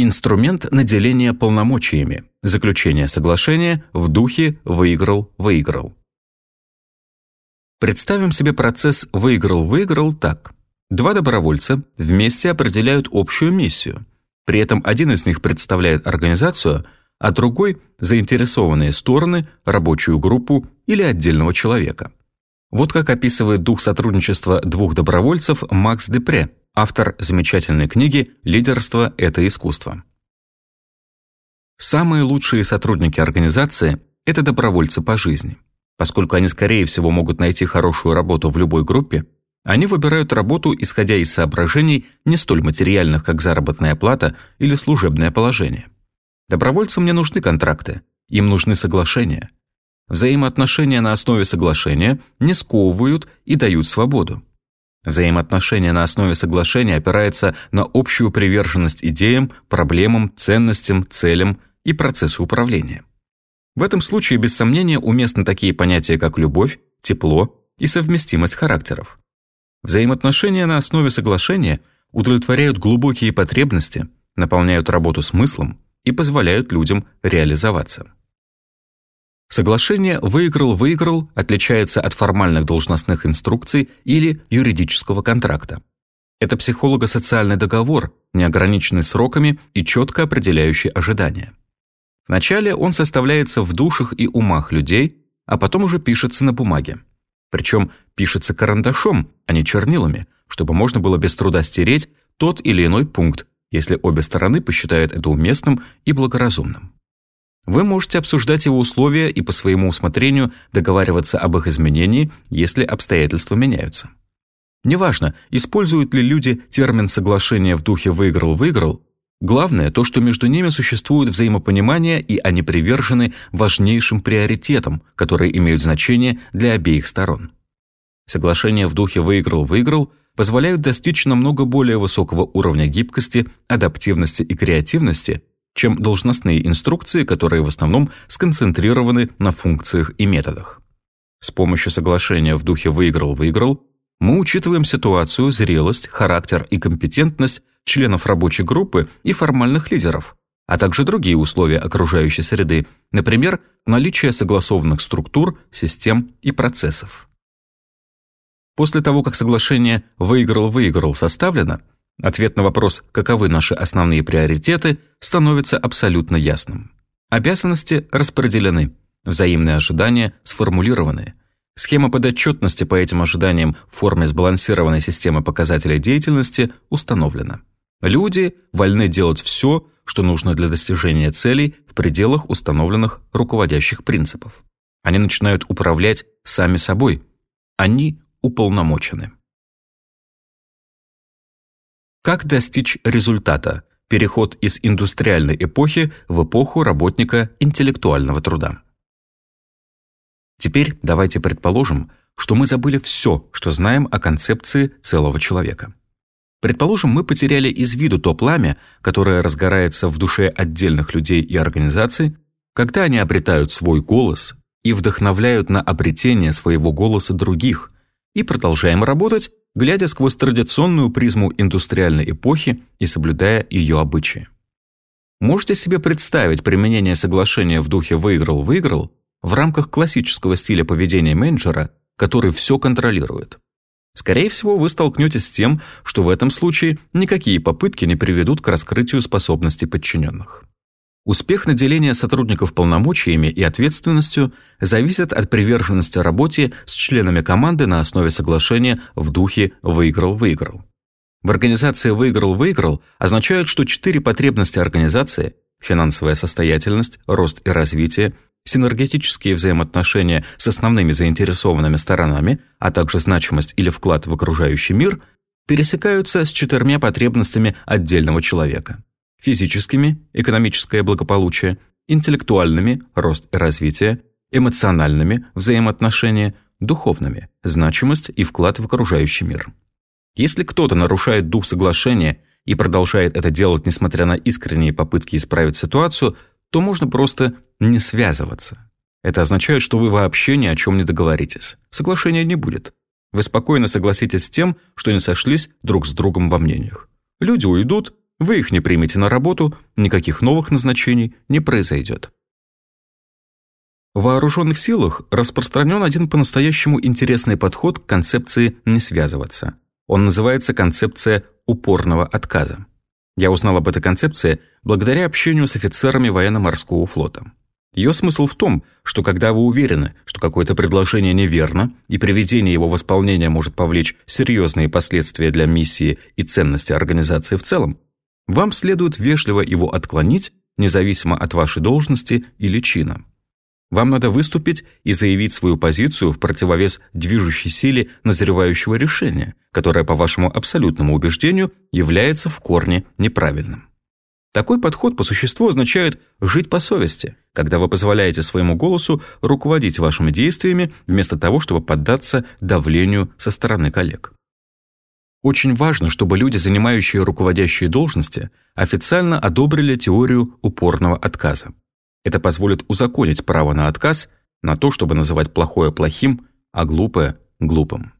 Инструмент наделения полномочиями. Заключение соглашения в духе «выиграл-выиграл». Представим себе процесс «выиграл-выиграл» так. Два добровольца вместе определяют общую миссию. При этом один из них представляет организацию, а другой – заинтересованные стороны, рабочую группу или отдельного человека. Вот как описывает дух сотрудничества двух добровольцев Макс Депре, автор замечательной книги «Лидерство – это искусство». Самые лучшие сотрудники организации – это добровольцы по жизни. Поскольку они, скорее всего, могут найти хорошую работу в любой группе, они выбирают работу, исходя из соображений не столь материальных, как заработная плата или служебное положение. Добровольцам не нужны контракты, им нужны соглашения. Взаимоотношения на основе соглашения не сковывают и дают свободу. Взаимоотношения на основе соглашения опираются на общую приверженность идеям, проблемам, ценностям, целям и процессу управления. В этом случае, без сомнения, уместны такие понятия, как любовь, тепло и совместимость характеров. Взаимоотношения на основе соглашения удовлетворяют глубокие потребности, наполняют работу смыслом и позволяют людям реализоваться. Соглашение «выиграл-выиграл» отличается от формальных должностных инструкций или юридического контракта. Это психолого-социальный договор, неограниченный сроками и четко определяющий ожидания. Вначале он составляется в душах и умах людей, а потом уже пишется на бумаге. Причем пишется карандашом, а не чернилами, чтобы можно было без труда стереть тот или иной пункт, если обе стороны посчитают это уместным и благоразумным. Вы можете обсуждать его условия и по своему усмотрению договариваться об их изменении, если обстоятельства меняются. Неважно, используют ли люди термин соглашения в духе «выиграл-выиграл», главное то, что между ними существует взаимопонимание и они привержены важнейшим приоритетам, которые имеют значение для обеих сторон. Соглашения в духе «выиграл-выиграл» позволяют достичь намного более высокого уровня гибкости, адаптивности и креативности, чем должностные инструкции, которые в основном сконцентрированы на функциях и методах. С помощью соглашения в духе «выиграл-выиграл» мы учитываем ситуацию, зрелость, характер и компетентность членов рабочей группы и формальных лидеров, а также другие условия окружающей среды, например, наличие согласованных структур, систем и процессов. После того, как соглашение «выиграл-выиграл» составлено, Ответ на вопрос, каковы наши основные приоритеты, становится абсолютно ясным. Обязанности распределены, взаимные ожидания сформулированы. Схема подотчетности по этим ожиданиям в форме сбалансированной системы показателей деятельности установлена. Люди вольны делать все, что нужно для достижения целей в пределах установленных руководящих принципов. Они начинают управлять сами собой. Они уполномочены. Как достичь результата? Переход из индустриальной эпохи в эпоху работника интеллектуального труда. Теперь давайте предположим, что мы забыли все, что знаем о концепции целого человека. Предположим, мы потеряли из виду то пламя, которое разгорается в душе отдельных людей и организаций, когда они обретают свой голос и вдохновляют на обретение своего голоса других, и продолжаем работать, глядя сквозь традиционную призму индустриальной эпохи и соблюдая ее обычаи. Можете себе представить применение соглашения в духе «выиграл-выиграл» в рамках классического стиля поведения менеджера, который все контролирует. Скорее всего, вы столкнетесь с тем, что в этом случае никакие попытки не приведут к раскрытию способностей подчиненных. Успех наделения сотрудников полномочиями и ответственностью зависит от приверженности работе с членами команды на основе соглашения в духе «выиграл-выиграл». В организации «выиграл-выиграл» означает, что четыре потребности организации – финансовая состоятельность, рост и развитие, синергетические взаимоотношения с основными заинтересованными сторонами, а также значимость или вклад в окружающий мир – пересекаются с четырьмя потребностями отдельного человека физическими – экономическое благополучие, интеллектуальными – рост и развитие, эмоциональными – взаимоотношения, духовными – значимость и вклад в окружающий мир. Если кто-то нарушает дух соглашения и продолжает это делать, несмотря на искренние попытки исправить ситуацию, то можно просто не связываться. Это означает, что вы вообще ни о чем не договоритесь. Соглашения не будет. Вы спокойно согласитесь с тем, что не сошлись друг с другом во мнениях. Люди уйдут, Вы их не примете на работу, никаких новых назначений не произойдет. В вооруженных силах распространен один по-настоящему интересный подход к концепции «не связываться». Он называется концепция упорного отказа. Я узнал об этой концепции благодаря общению с офицерами военно-морского флота. Ее смысл в том, что когда вы уверены, что какое-то предложение неверно, и приведение его в исполнение может повлечь серьезные последствия для миссии и ценности организации в целом, вам следует вежливо его отклонить, независимо от вашей должности или чина. Вам надо выступить и заявить свою позицию в противовес движущей силе назревающего решения, которое, по вашему абсолютному убеждению, является в корне неправильным. Такой подход по существу означает жить по совести, когда вы позволяете своему голосу руководить вашими действиями вместо того, чтобы поддаться давлению со стороны коллег. Очень важно, чтобы люди, занимающие руководящие должности, официально одобрили теорию упорного отказа. Это позволит узаконить право на отказ, на то, чтобы называть плохое плохим, а глупое глупым.